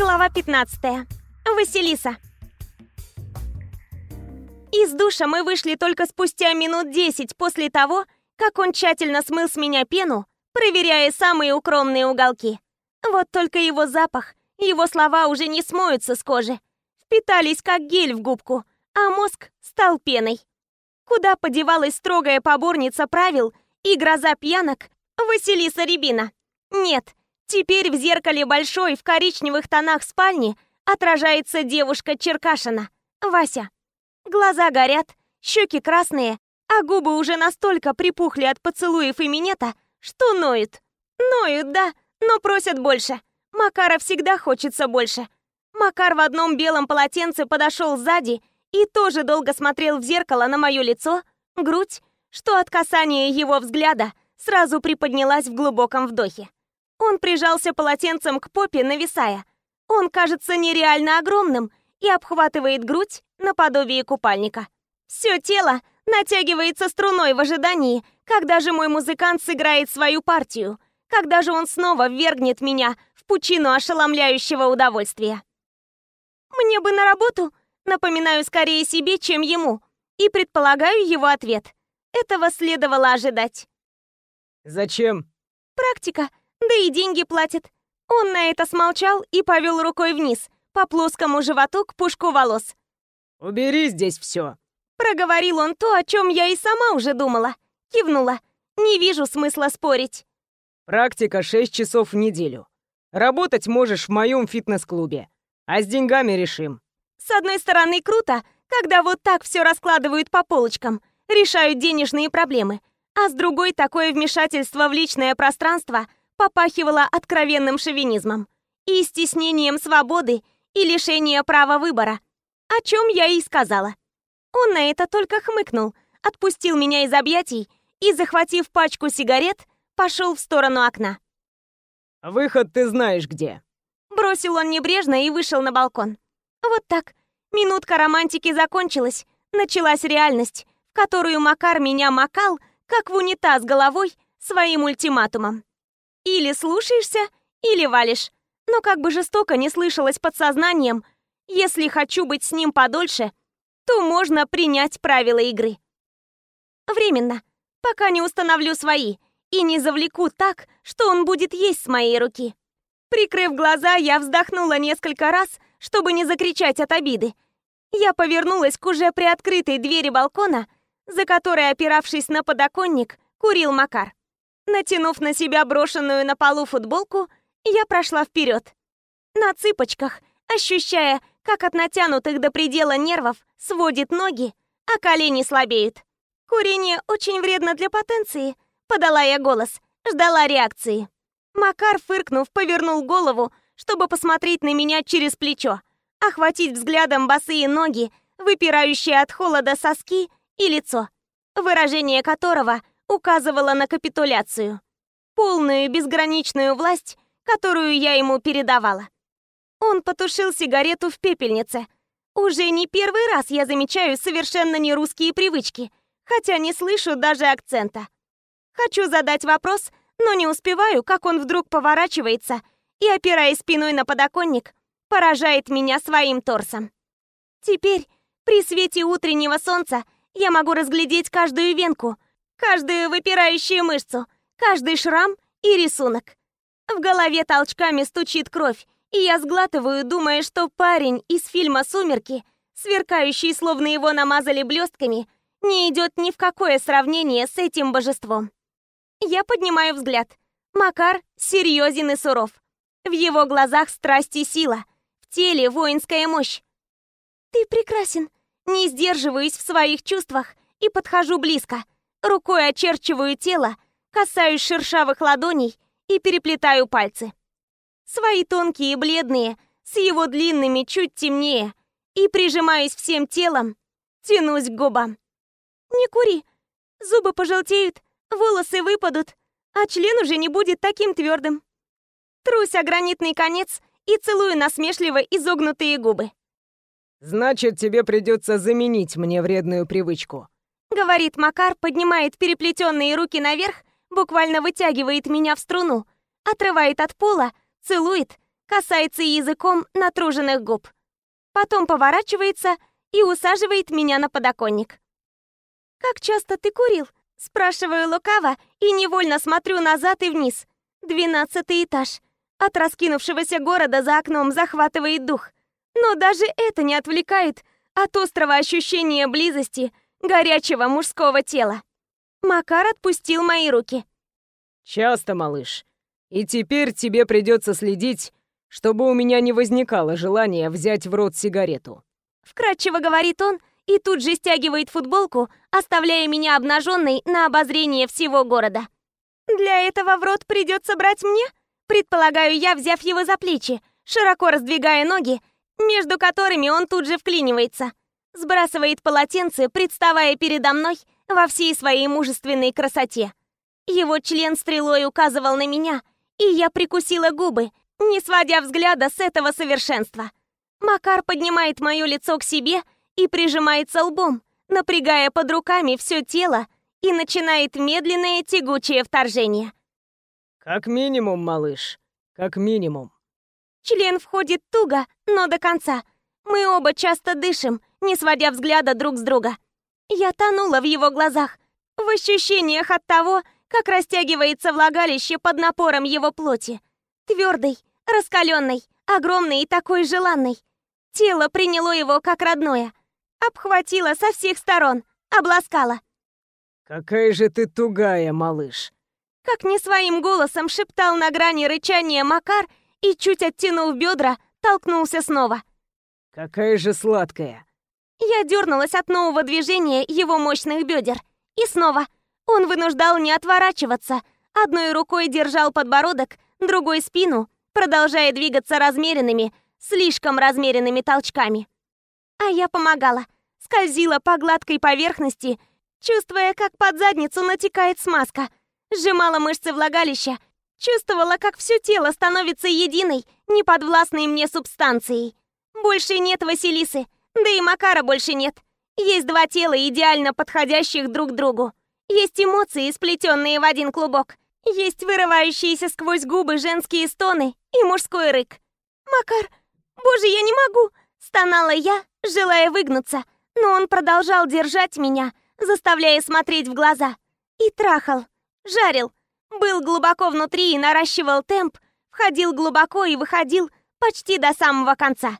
Глава 15. Василиса. Из душа мы вышли только спустя минут 10 после того, как он тщательно смыл с меня пену, проверяя самые укромные уголки. Вот только его запах, его слова уже не смоются с кожи. Впитались как гель в губку, а мозг стал пеной. Куда подевалась строгая поборница правил и гроза пьянок Василиса Рябина? Нет, теперь в зеркале большой в коричневых тонах спальни отражается девушка Черкашина, Вася. Глаза горят, щеки красные, а губы уже настолько припухли от поцелуев и минета, что ноют. Ноют, да, но просят больше. Макара всегда хочется больше. Макар в одном белом полотенце подошел сзади и тоже долго смотрел в зеркало на мое лицо, грудь, что от касания его взгляда сразу приподнялась в глубоком вдохе. Он прижался полотенцем к попе, нависая. Он кажется нереально огромным и обхватывает грудь наподобие купальника. Все тело натягивается струной в ожидании, когда же мой музыкант сыграет свою партию, когда же он снова ввергнет меня в пучину ошеломляющего удовольствия. «Мне бы на работу», напоминаю скорее себе, чем ему, и предполагаю его ответ. Этого следовало ожидать. «Зачем?» «Практика, да и деньги платят». Он на это смолчал и повел рукой вниз, по плоскому животу к пушку волос. «Убери здесь все. Проговорил он то, о чем я и сама уже думала. Кивнула. Не вижу смысла спорить. Практика 6 часов в неделю. Работать можешь в моем фитнес-клубе. А с деньгами решим. С одной стороны, круто, когда вот так все раскладывают по полочкам, решают денежные проблемы. А с другой, такое вмешательство в личное пространство попахивало откровенным шовинизмом и стеснением свободы и лишения права выбора, о чем я и сказала. Он на это только хмыкнул, отпустил меня из объятий и, захватив пачку сигарет, пошел в сторону окна. «Выход ты знаешь где». Бросил он небрежно и вышел на балкон. Вот так. Минутка романтики закончилась. Началась реальность, в которую Макар меня макал, как в унитаз головой, своим ультиматумом. Или слушаешься, или валишь. Но как бы жестоко не слышалось подсознанием, если хочу быть с ним подольше, то можно принять правила игры. Временно, пока не установлю свои и не завлеку так, что он будет есть с моей руки. Прикрыв глаза, я вздохнула несколько раз, чтобы не закричать от обиды. Я повернулась к уже приоткрытой двери балкона, за которой, опиравшись на подоконник, курил Макар. Натянув на себя брошенную на полу футболку, я прошла вперед. На цыпочках, ощущая, как от натянутых до предела нервов сводит ноги, а колени слабеют. Курение очень вредно для потенции, подала я голос, ждала реакции. Макар, фыркнув, повернул голову, чтобы посмотреть на меня через плечо, охватить взглядом босые ноги, выпирающие от холода соски и лицо, выражение которого указывало на капитуляцию. Полную безграничную власть, которую я ему передавала. Он потушил сигарету в пепельнице. Уже не первый раз я замечаю совершенно нерусские привычки, хотя не слышу даже акцента. Хочу задать вопрос, но не успеваю, как он вдруг поворачивается и, опираясь спиной на подоконник, поражает меня своим торсом. Теперь, при свете утреннего солнца, я могу разглядеть каждую венку, каждую выпирающую мышцу, каждый шрам и рисунок. В голове толчками стучит кровь, и я сглатываю, думая, что парень из фильма «Сумерки», сверкающий, словно его намазали блестками, не идет ни в какое сравнение с этим божеством. Я поднимаю взгляд. Макар серьезен и суров. В его глазах страсть и сила, в теле воинская мощь. «Ты прекрасен!» Не сдерживаюсь в своих чувствах и подхожу близко. Рукой очерчиваю тело, касаюсь шершавых ладоней и переплетаю пальцы. Свои тонкие и бледные, с его длинными чуть темнее, и, прижимаясь всем телом, тянусь к губам. «Не кури, зубы пожелтеют, волосы выпадут, а член уже не будет таким твердым». Трусь о гранитный конец и целую насмешливо изогнутые губы. «Значит, тебе придется заменить мне вредную привычку», — говорит Макар, поднимает переплетенные руки наверх, буквально вытягивает меня в струну, отрывает от пола, целует, касается языком натруженных губ. Потом поворачивается и усаживает меня на подоконник. «Как часто ты курил?» Спрашиваю лукаво и невольно смотрю назад и вниз. Двенадцатый этаж. От раскинувшегося города за окном захватывает дух. Но даже это не отвлекает от острого ощущения близости горячего мужского тела. Макар отпустил мои руки. «Часто, малыш. И теперь тебе придется следить, чтобы у меня не возникало желания взять в рот сигарету». Вкратчиво говорит он и тут же стягивает футболку, оставляя меня обнаженной на обозрение всего города. Для этого в рот придется брать мне? Предполагаю я, взяв его за плечи, широко раздвигая ноги, между которыми он тут же вклинивается. Сбрасывает полотенце, представая передо мной во всей своей мужественной красоте. Его член стрелой указывал на меня, и я прикусила губы, не сводя взгляда с этого совершенства. Макар поднимает мое лицо к себе и прижимается лбом, напрягая под руками все тело, и начинает медленное тягучее вторжение. «Как минимум, малыш, как минимум». Член входит туго, но до конца. Мы оба часто дышим, не сводя взгляда друг с друга. Я тонула в его глазах, в ощущениях от того, как растягивается влагалище под напором его плоти. Твердый, раскаленный, огромный и такой желанный. Тело приняло его как родное, обхватило со всех сторон, обласкало. «Какая же ты тугая, малыш!» Как не своим голосом шептал на грани рычания Макар и, чуть оттянув бедра, толкнулся снова. «Какая же сладкая!» Я дернулась от нового движения его мощных бедер. И снова. Он вынуждал не отворачиваться. Одной рукой держал подбородок, другой спину, продолжая двигаться размеренными, слишком размеренными толчками. А я помогала, скользила по гладкой поверхности, чувствуя, как под задницу натекает смазка, сжимала мышцы влагалища, чувствовала, как все тело становится единой, неподвластной мне субстанцией. Больше нет Василисы, да и Макара больше нет. Есть два тела, идеально подходящих друг другу. Есть эмоции, сплетенные в один клубок. Есть вырывающиеся сквозь губы женские стоны и мужской рык. «Макар, боже, я не могу!» Стонала я, желая выгнуться, но он продолжал держать меня, заставляя смотреть в глаза. И трахал, жарил, был глубоко внутри и наращивал темп, входил глубоко и выходил почти до самого конца.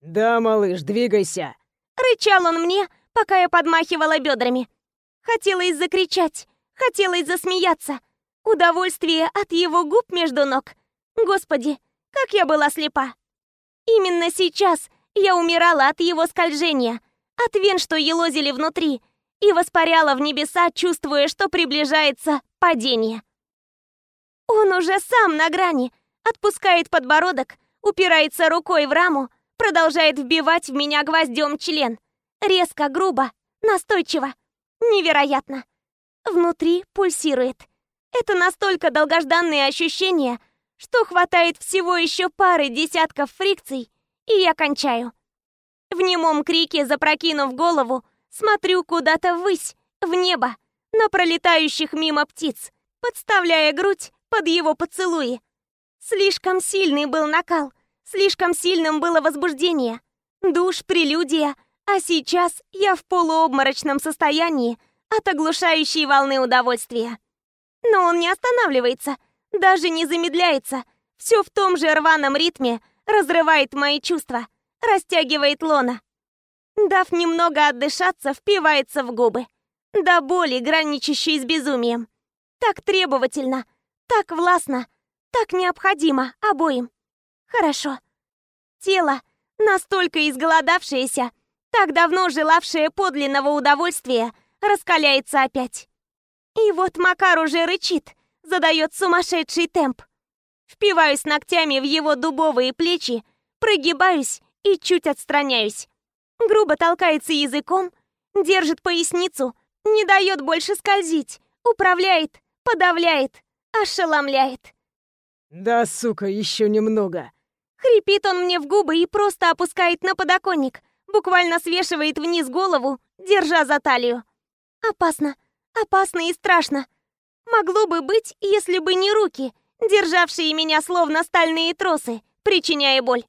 «Да, малыш, двигайся!» Рычал он мне, пока я подмахивала бедрами. Хотелось закричать, хотелось засмеяться. Удовольствие от его губ между ног. Господи, как я была слепа. Именно сейчас я умирала от его скольжения, от вен, что елозили внутри, и воспаряла в небеса, чувствуя, что приближается падение. Он уже сам на грани, отпускает подбородок, упирается рукой в раму, продолжает вбивать в меня гвоздем член. Резко, грубо, настойчиво. Невероятно. Внутри пульсирует. Это настолько долгожданные ощущения, что хватает всего еще пары десятков фрикций, и я кончаю. В немом крике, запрокинув голову, смотрю куда-то ввысь, в небо, на пролетающих мимо птиц, подставляя грудь под его поцелуи. Слишком сильный был накал, слишком сильным было возбуждение. Душ, прелюдия, а сейчас я в полуобморочном состоянии от оглушающей волны удовольствия. Но он не останавливается — даже не замедляется. Все в том же рваном ритме разрывает мои чувства, растягивает лона. Дав немного отдышаться, впивается в губы. До боли, граничащей с безумием. Так требовательно, так властно, так необходимо обоим. Хорошо. Тело, настолько изголодавшееся, так давно желавшее подлинного удовольствия, раскаляется опять. И вот Макар уже рычит, задает сумасшедший темп. Впиваюсь ногтями в его дубовые плечи, прогибаюсь и чуть отстраняюсь. Грубо толкается языком, держит поясницу, не дает больше скользить, управляет, подавляет, ошеломляет. «Да, сука, еще немного!» Хрипит он мне в губы и просто опускает на подоконник, буквально свешивает вниз голову, держа за талию. Опасно, опасно и страшно. Могло бы быть, если бы не руки, державшие меня словно стальные тросы, причиняя боль.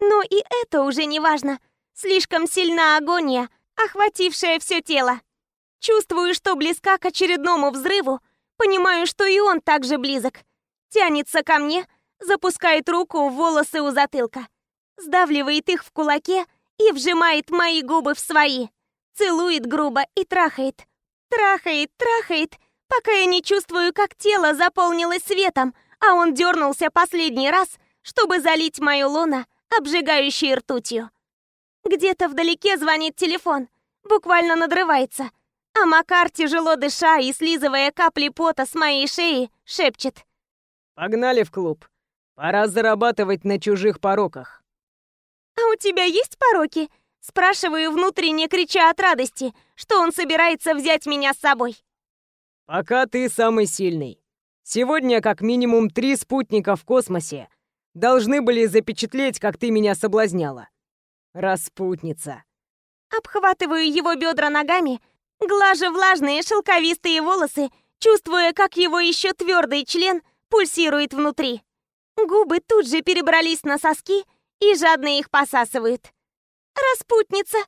Но и это уже не важно. Слишком сильна агония, охватившая все тело. Чувствую, что близка к очередному взрыву, понимаю, что и он также близок. Тянется ко мне, запускает руку в волосы у затылка, сдавливает их в кулаке и вжимает мои губы в свои. Целует грубо и трахает. Трахает, трахает, пока я не чувствую, как тело заполнилось светом, а он дернулся последний раз, чтобы залить мою луна обжигающей ртутью. Где-то вдалеке звонит телефон, буквально надрывается, а Макар, тяжело дыша и слизывая капли пота с моей шеи, шепчет. «Погнали в клуб. Пора зарабатывать на чужих пороках». «А у тебя есть пороки?» Спрашиваю внутренне, крича от радости, что он собирается взять меня с собой. «Пока ты самый сильный. Сегодня как минимум три спутника в космосе должны были запечатлеть, как ты меня соблазняла. Распутница». Обхватываю его бедра ногами, глажу влажные шелковистые волосы, чувствуя, как его еще твердый член пульсирует внутри. Губы тут же перебрались на соски и жадно их посасывают. Распутница.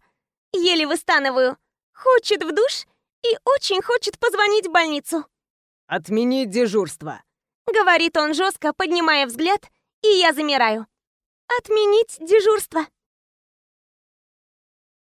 Еле выстанываю. Хочет в душ и очень хочет позвонить в больницу. «Отменить дежурство», — говорит он жестко, поднимая взгляд, и я замираю. «Отменить дежурство».